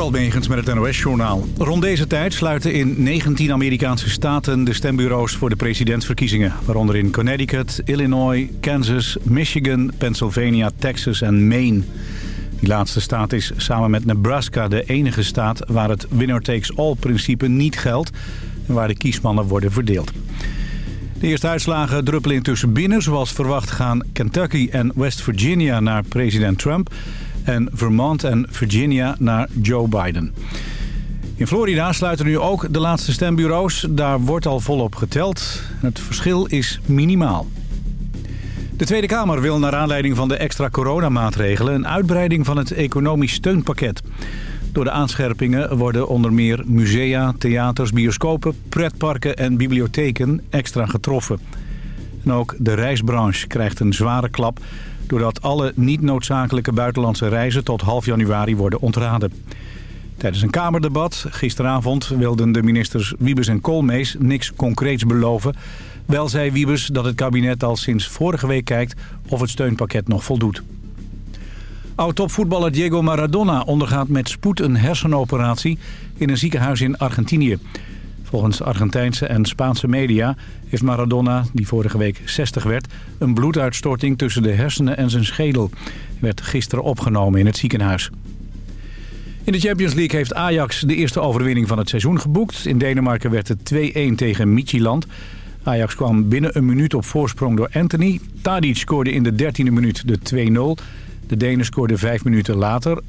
Almegens met het NOS-journaal. Rond deze tijd sluiten in 19 Amerikaanse staten de stembureaus voor de presidentsverkiezingen. Waaronder in Connecticut, Illinois, Kansas, Michigan, Pennsylvania, Texas en Maine. Die laatste staat is samen met Nebraska de enige staat waar het winner-takes-all-principe niet geldt... en waar de kiesmannen worden verdeeld. De eerste uitslagen druppelen intussen binnen. Zoals verwacht gaan Kentucky en West Virginia naar president Trump... en Vermont en Virginia naar Joe Biden. In Florida sluiten nu ook de laatste stembureaus. Daar wordt al volop geteld. Het verschil is minimaal. De Tweede Kamer wil naar aanleiding van de extra coronamaatregelen... een uitbreiding van het economisch steunpakket. Door de aanscherpingen worden onder meer musea, theaters, bioscopen, pretparken en bibliotheken extra getroffen. En ook de reisbranche krijgt een zware klap... doordat alle niet noodzakelijke buitenlandse reizen tot half januari worden ontraden. Tijdens een Kamerdebat gisteravond wilden de ministers Wiebes en Koolmees niks concreets beloven. Wel zei Wiebes dat het kabinet al sinds vorige week kijkt of het steunpakket nog voldoet. Oud-topvoetballer Diego Maradona ondergaat met spoed een hersenoperatie in een ziekenhuis in Argentinië. Volgens Argentijnse en Spaanse media heeft Maradona, die vorige week 60 werd, een bloeduitstorting tussen de hersenen en zijn schedel. Werd gisteren opgenomen in het ziekenhuis. In de Champions League heeft Ajax de eerste overwinning van het seizoen geboekt. In Denemarken werd het 2-1 tegen Midtjylland. Ajax kwam binnen een minuut op voorsprong door Anthony. Tadic scoorde in de 13e minuut de 2-0. De Denen scoorden vijf minuten later.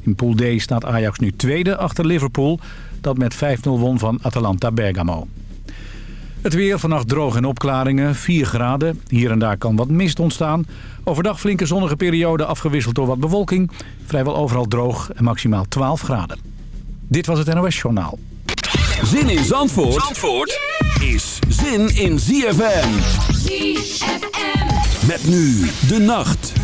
In Pool D staat Ajax nu tweede achter Liverpool... dat met 5-0 won van Atalanta Bergamo. Het weer vannacht droog en opklaringen, 4 graden. Hier en daar kan wat mist ontstaan. Overdag flinke zonnige periode afgewisseld door wat bewolking. Vrijwel overal droog en maximaal 12 graden. Dit was het NOS Journaal. Zin in Zandvoort, Zandvoort is zin in ZFM. ZFM. Met nu de nacht.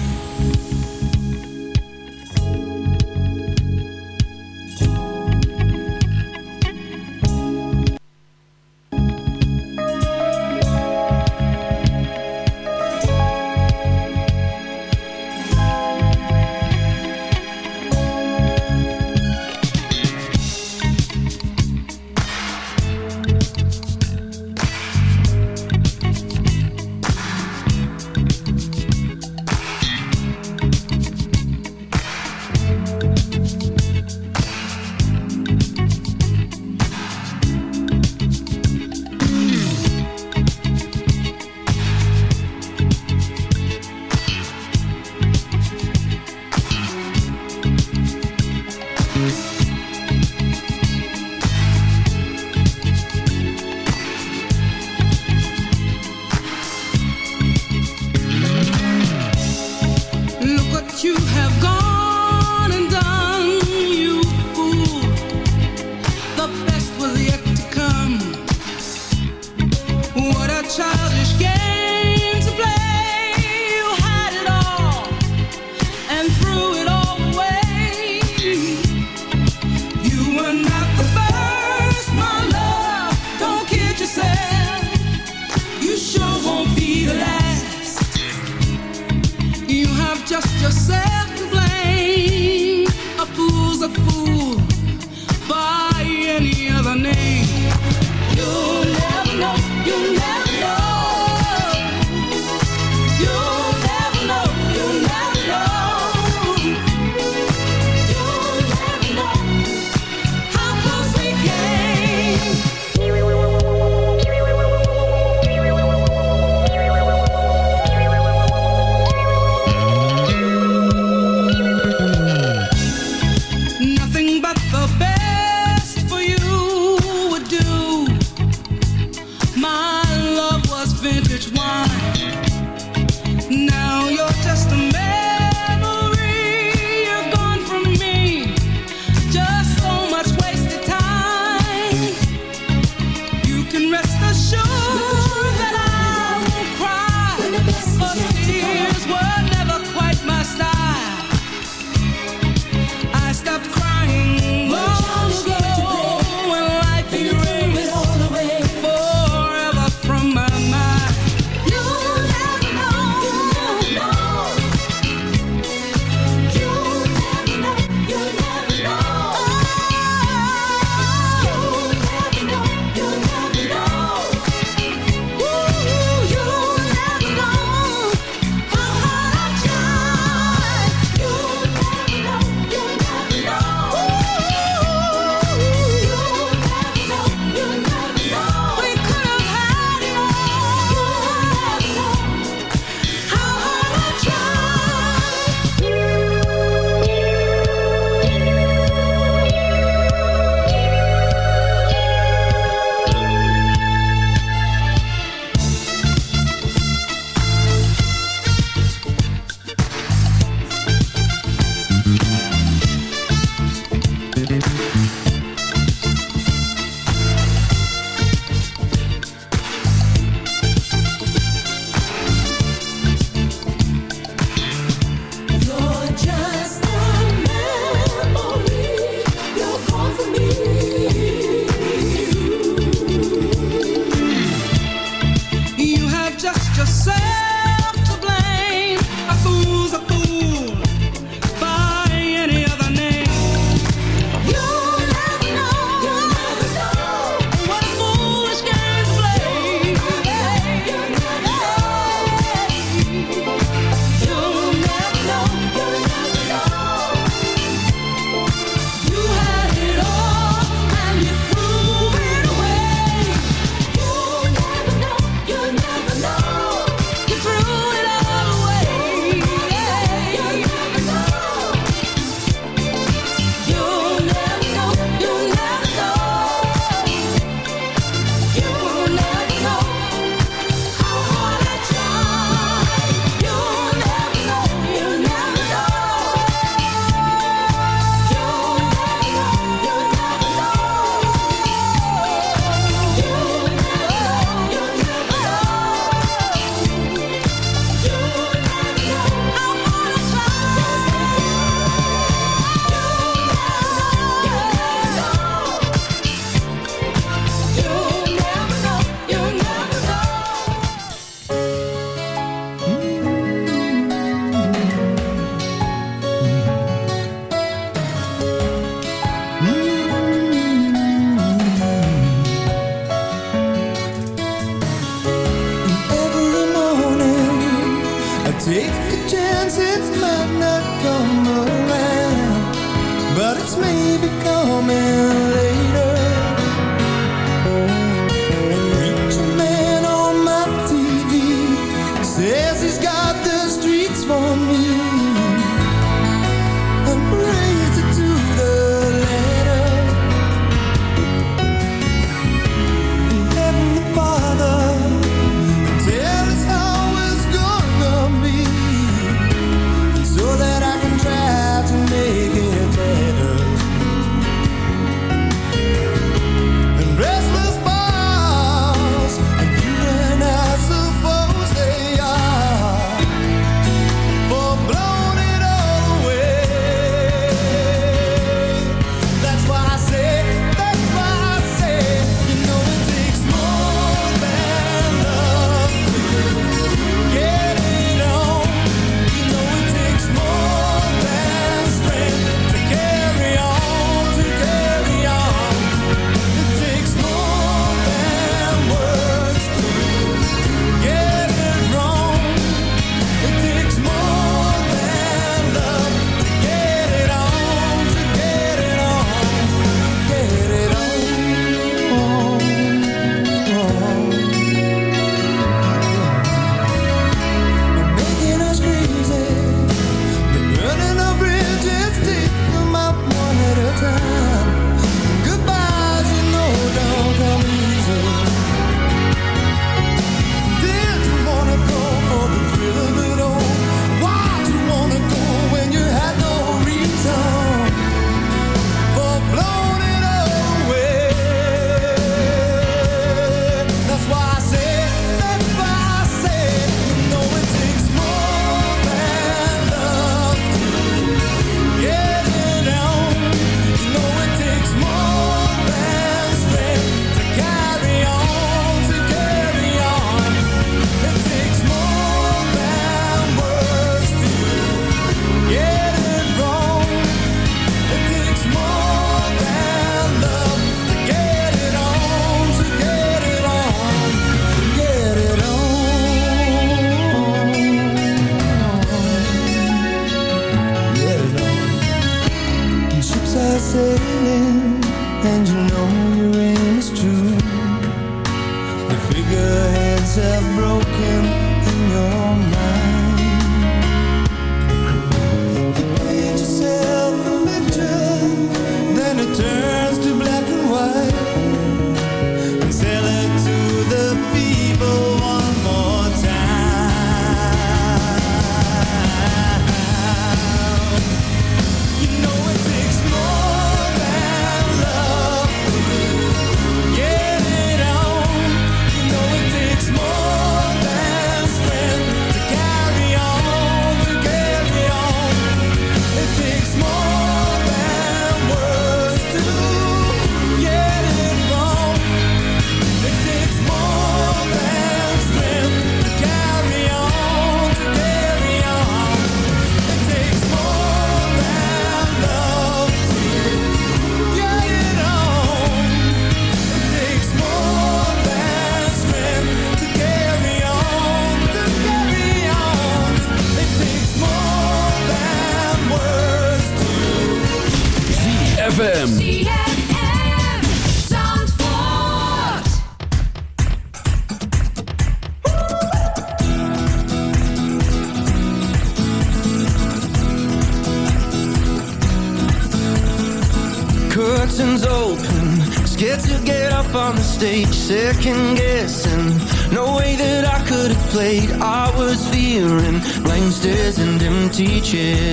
teaching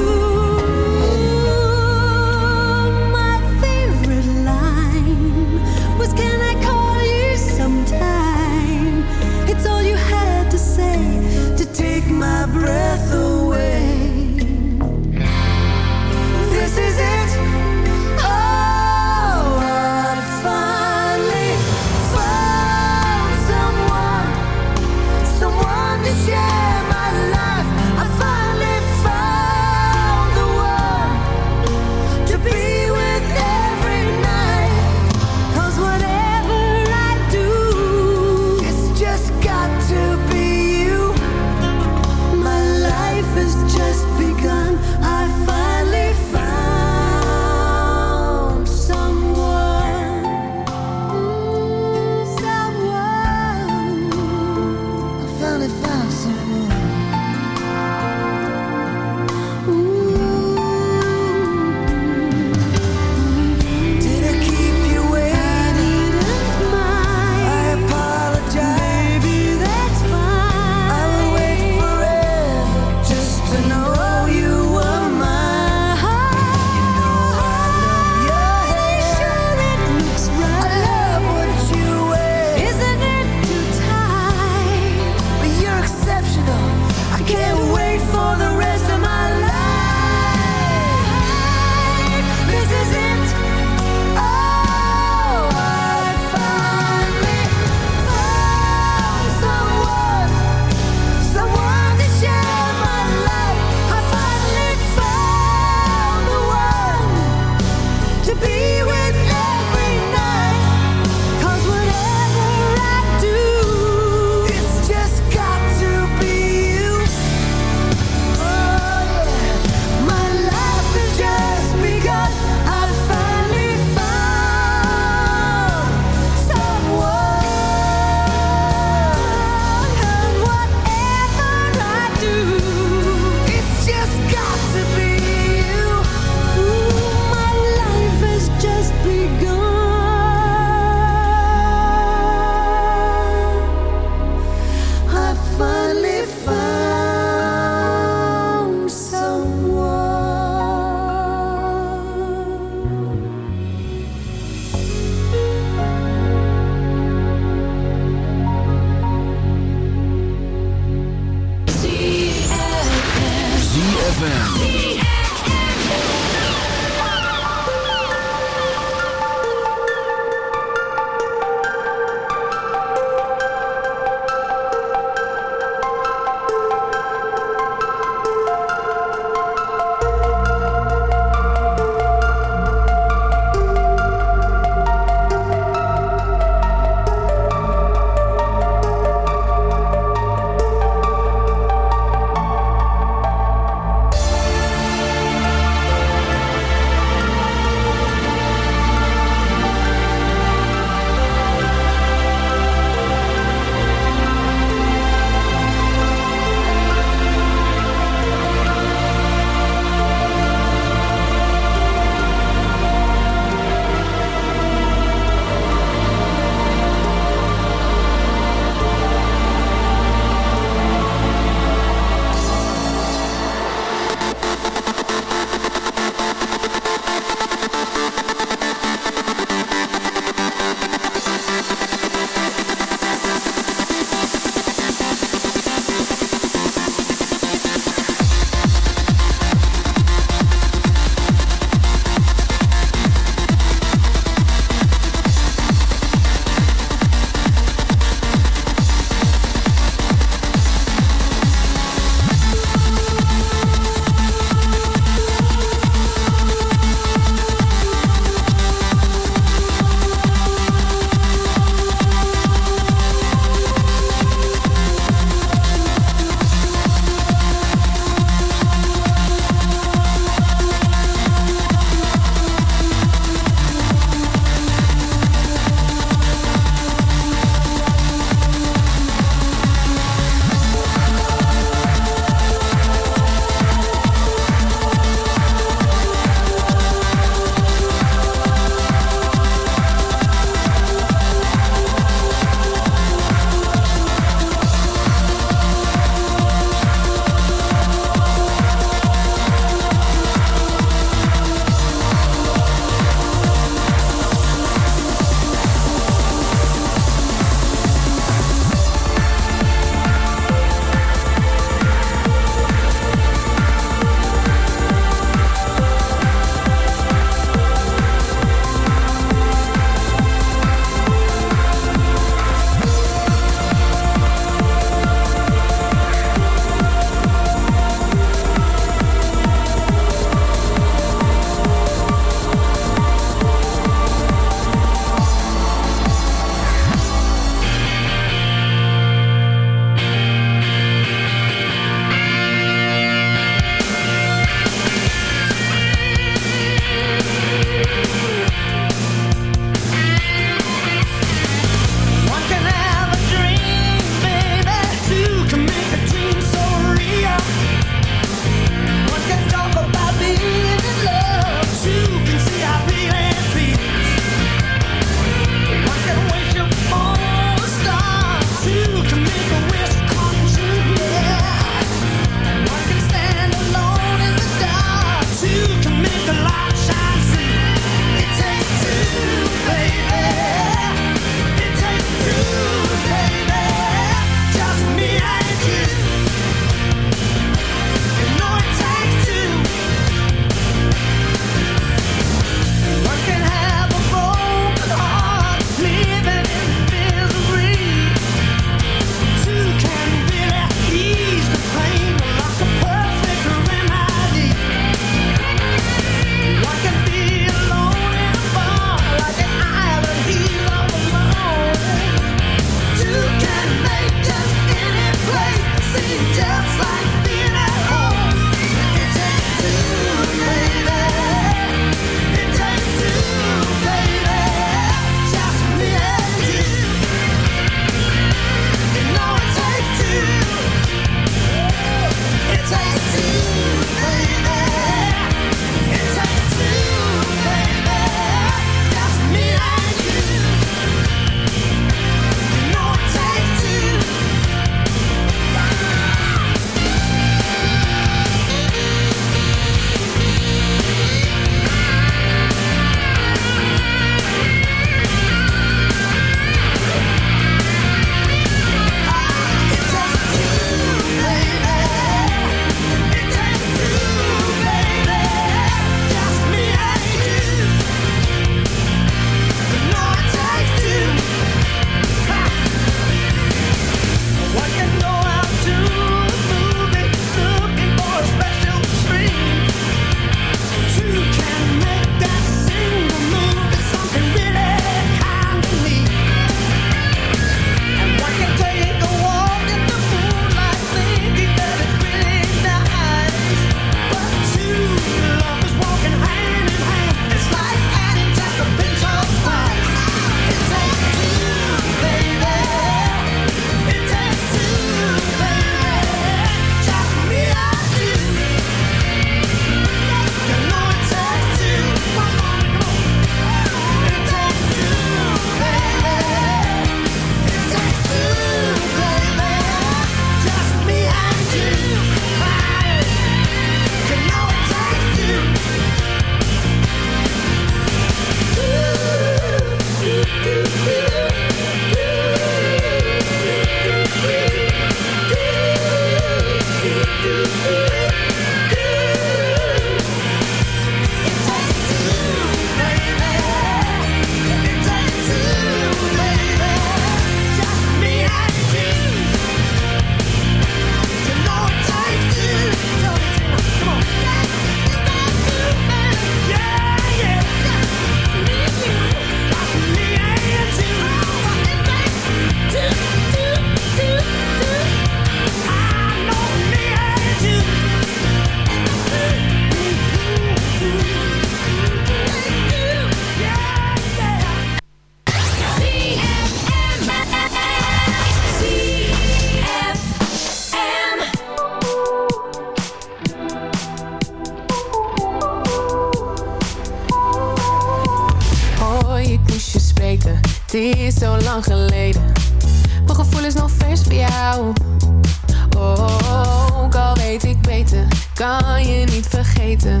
kan je niet vergeten.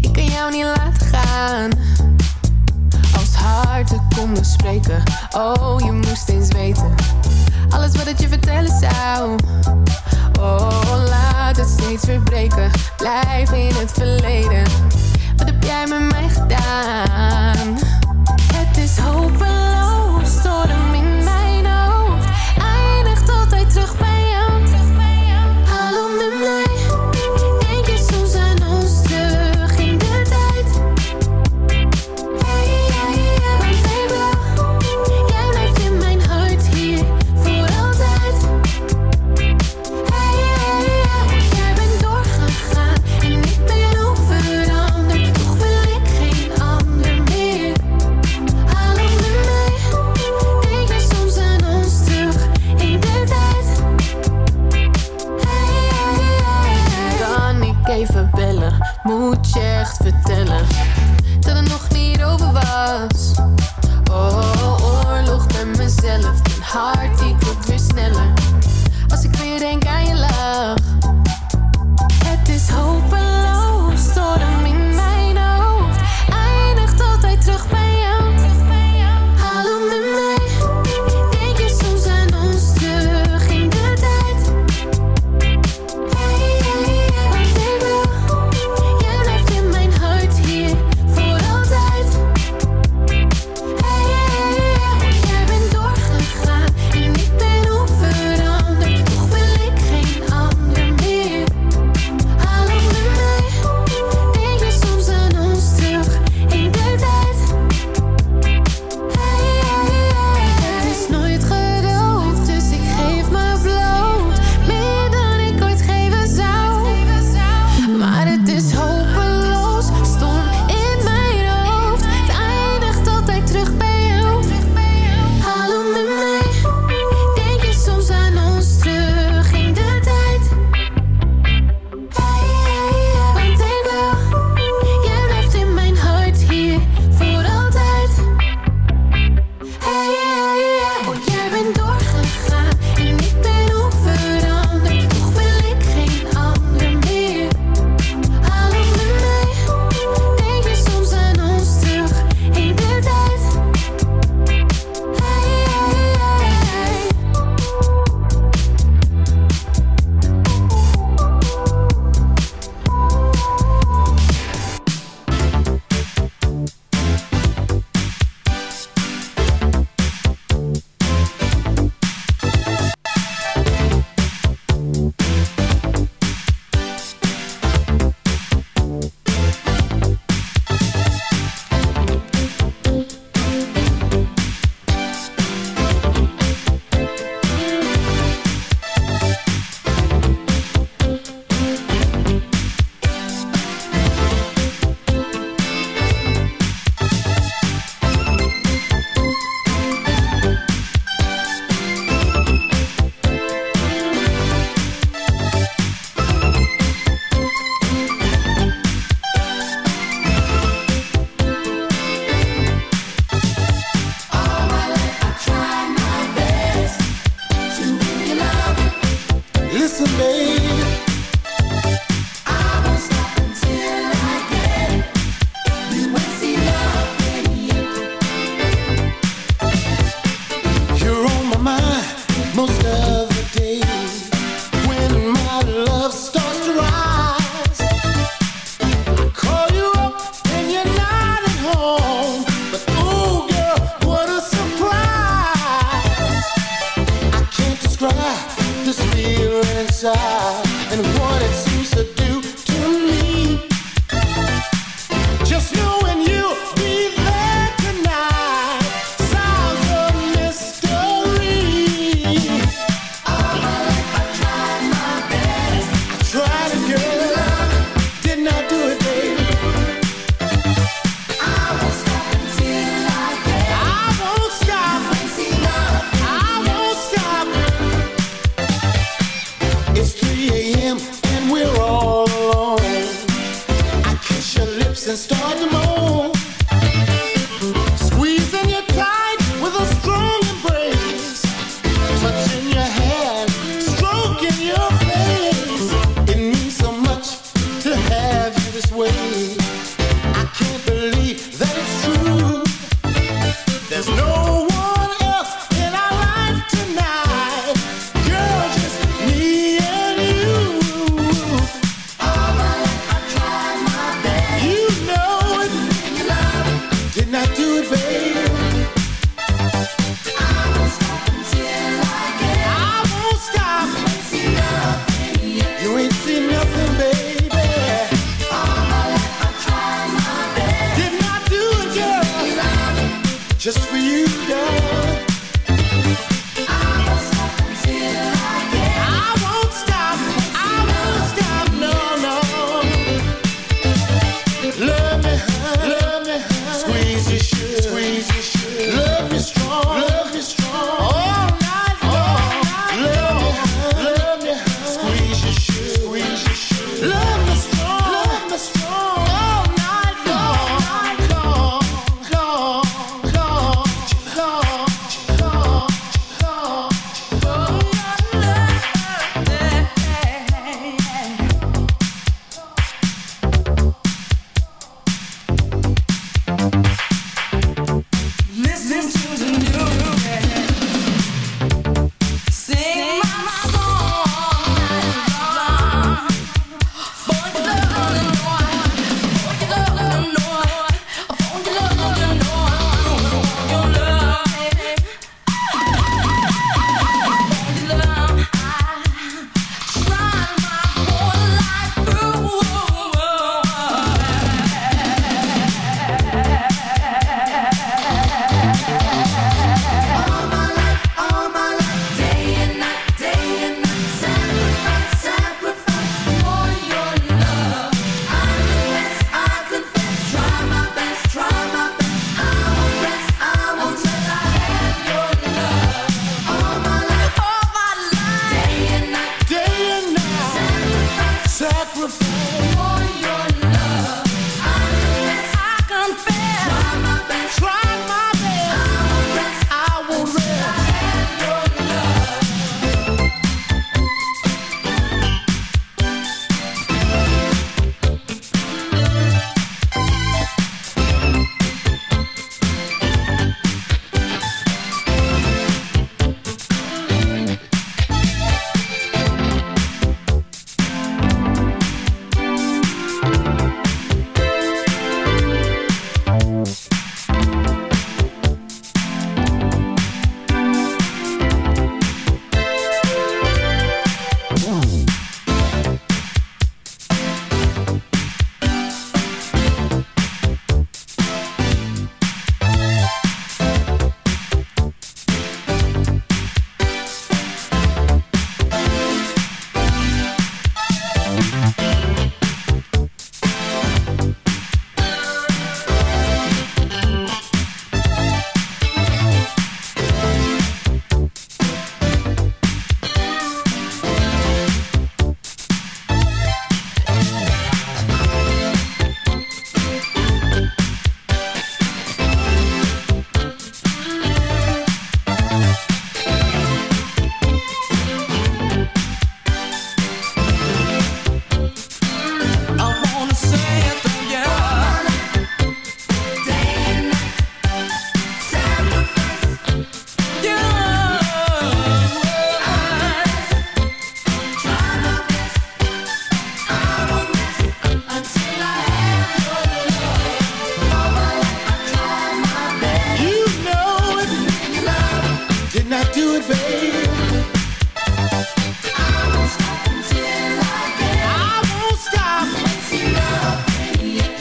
Ik kan jou niet laten gaan. Als harten konden spreken, oh je moest eens weten. Alles wat ik je vertellen zou. Oh, laat het steeds verbreken. Blijf in het verleden. Wat heb jij met mij gedaan? Het is hopeloos door de minder. to me.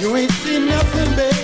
You ain't seen nothing, baby.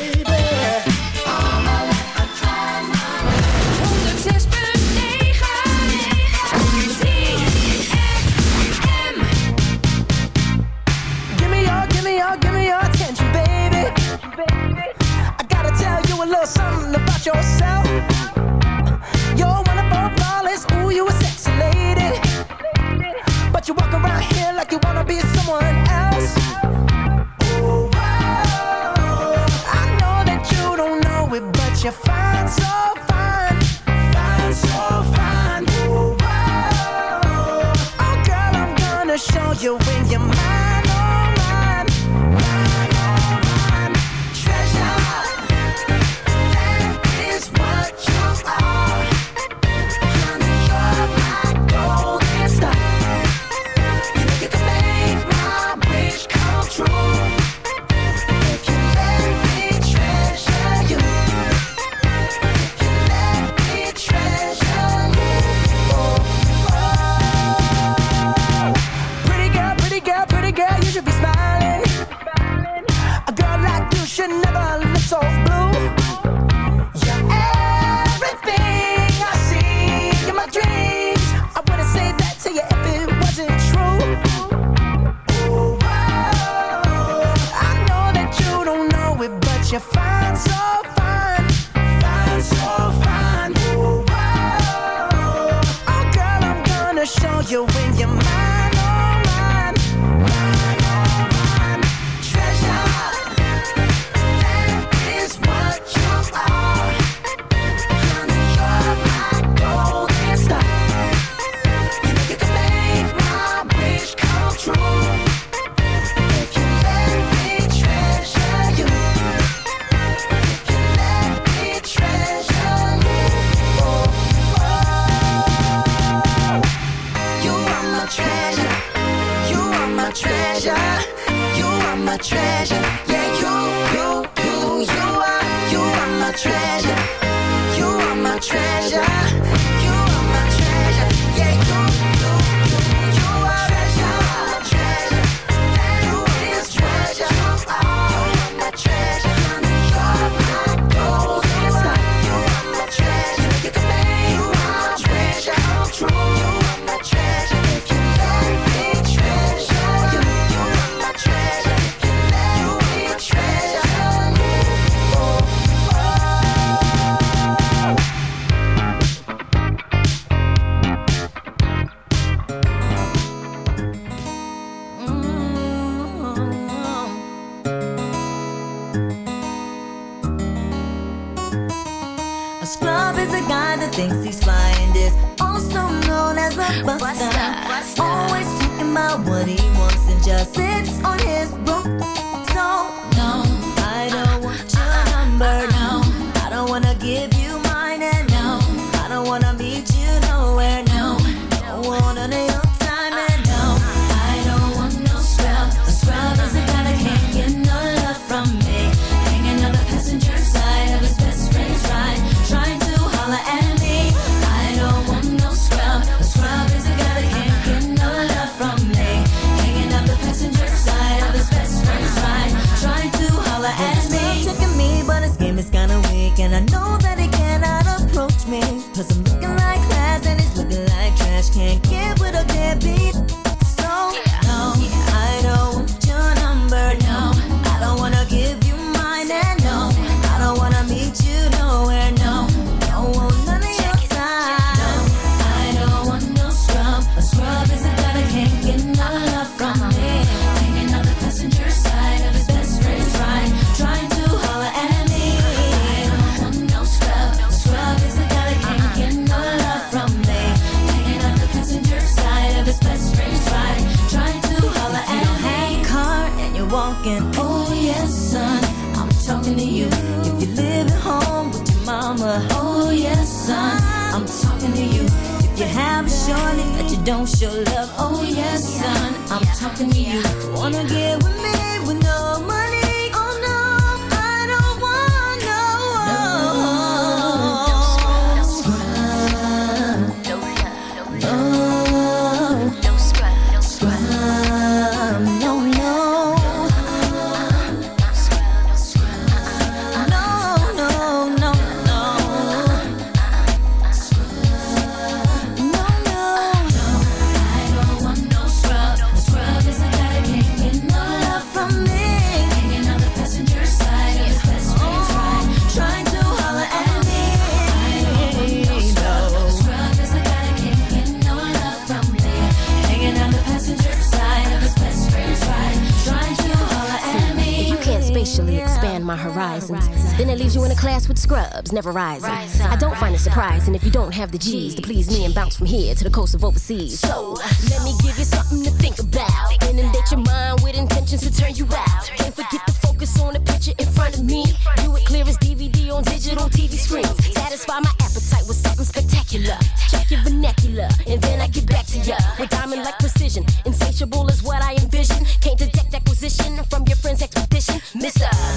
Scrubs, never rising. I don't find it surprising if you don't have the G's to please me and bounce from here to the coast of overseas. So let me give you something to think about. Inundate your mind with intentions to turn you out. Can't forget to focus on the picture in front of me. Do it clear as DVD on digital TV screens. Satisfy my appetite with something spectacular. Check your vernacular, and then I get back to ya with diamond like precision. Insatiable is what I envision. Can't detect acquisition from your friend's expedition. Willie,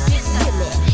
if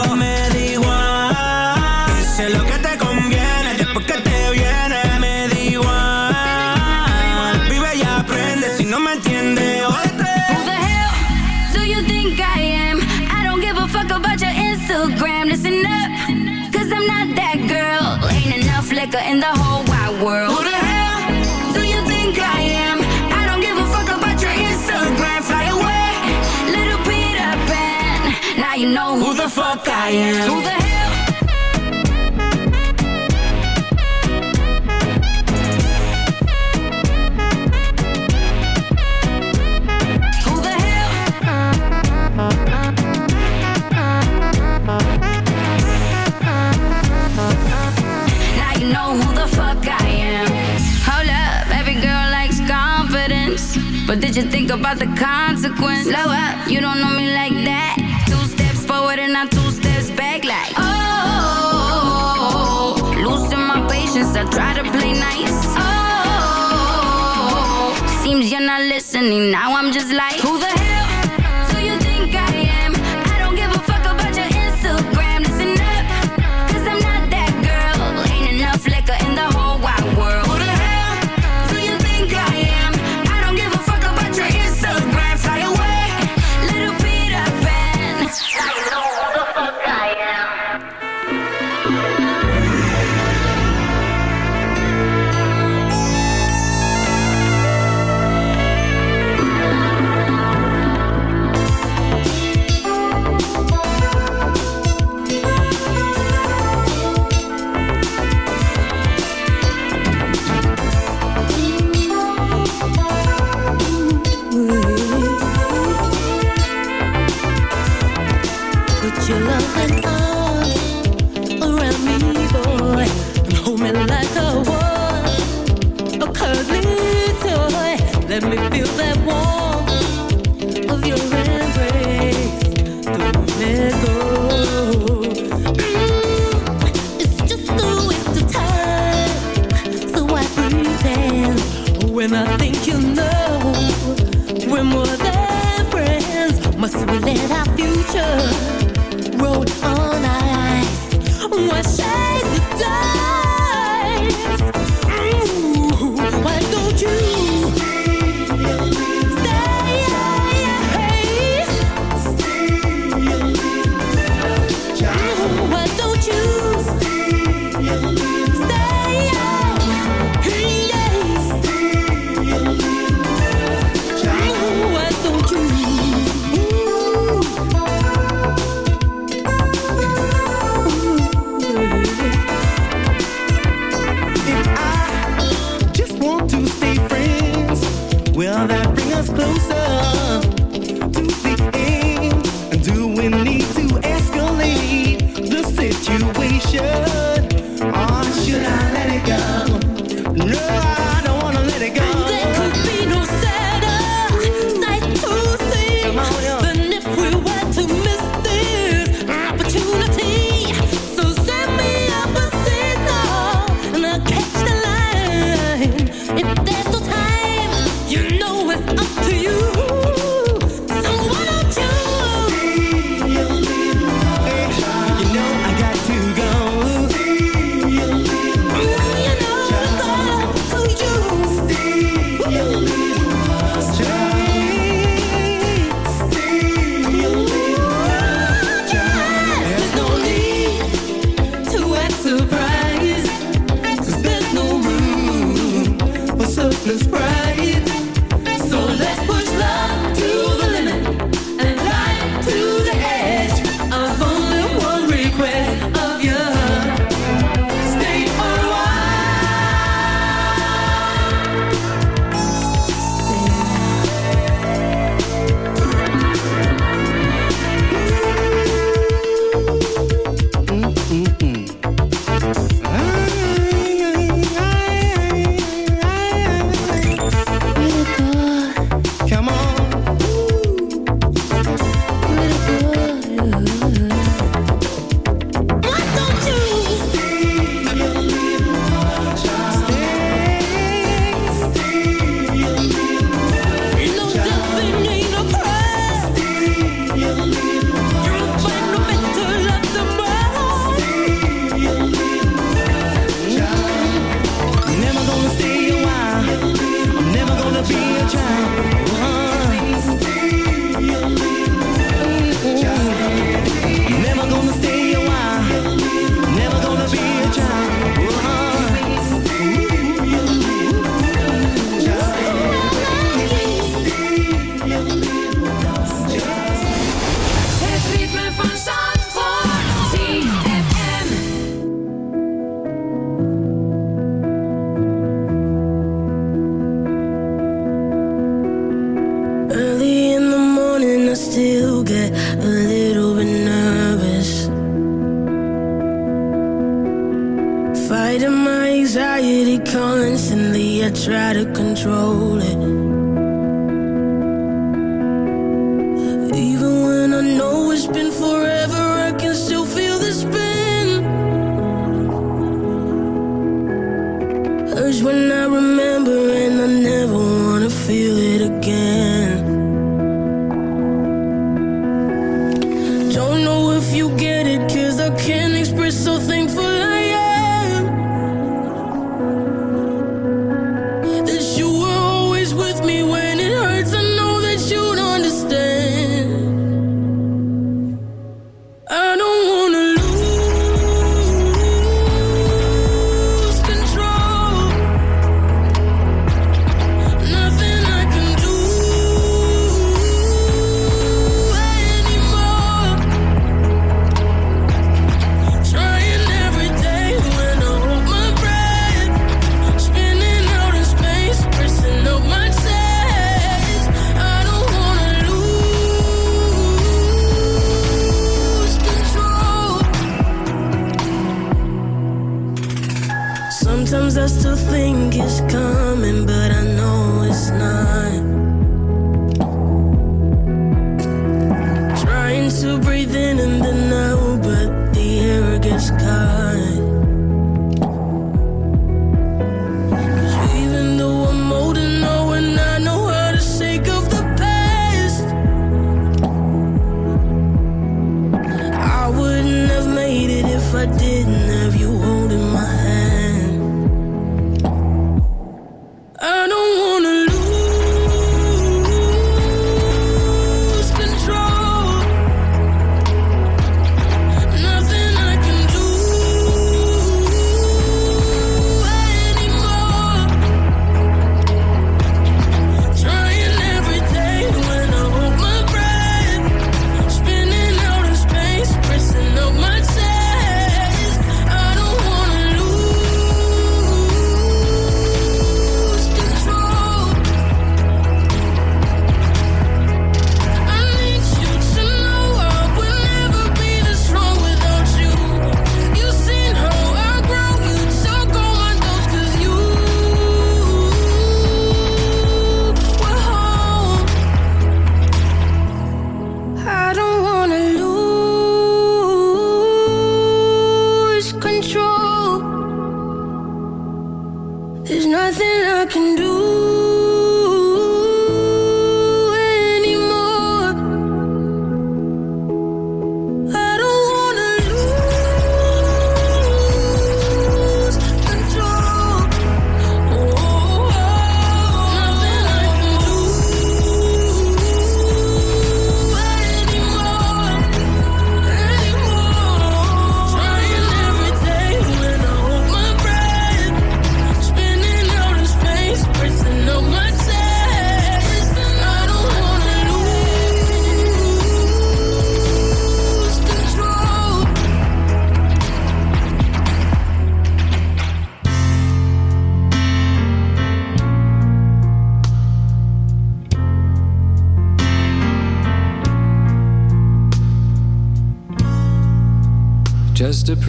Confidence. But did you think about the consequence? Slow up, you don't know me like that. Not listening. Now I'm just like, who the hell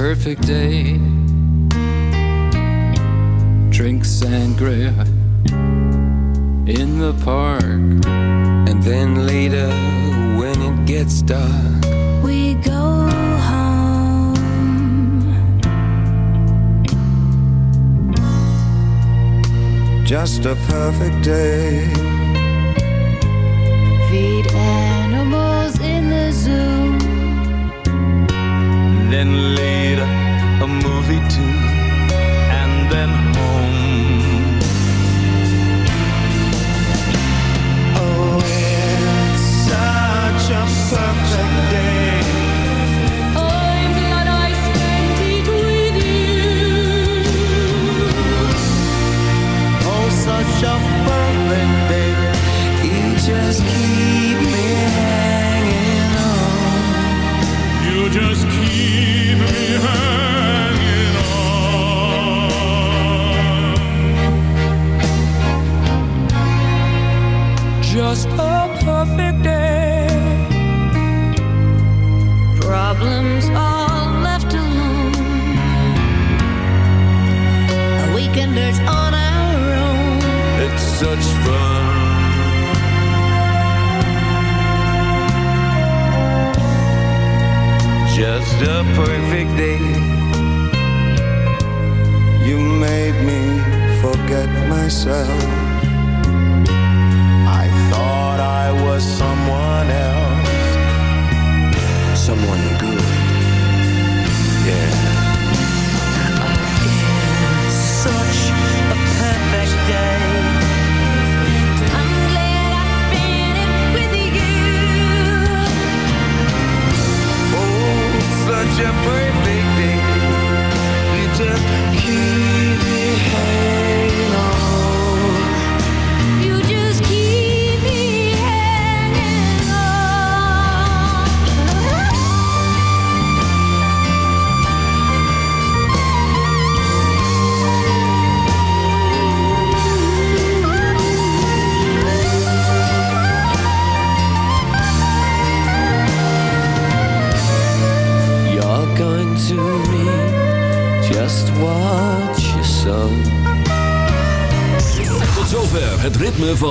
perfect day. just keep me hanging.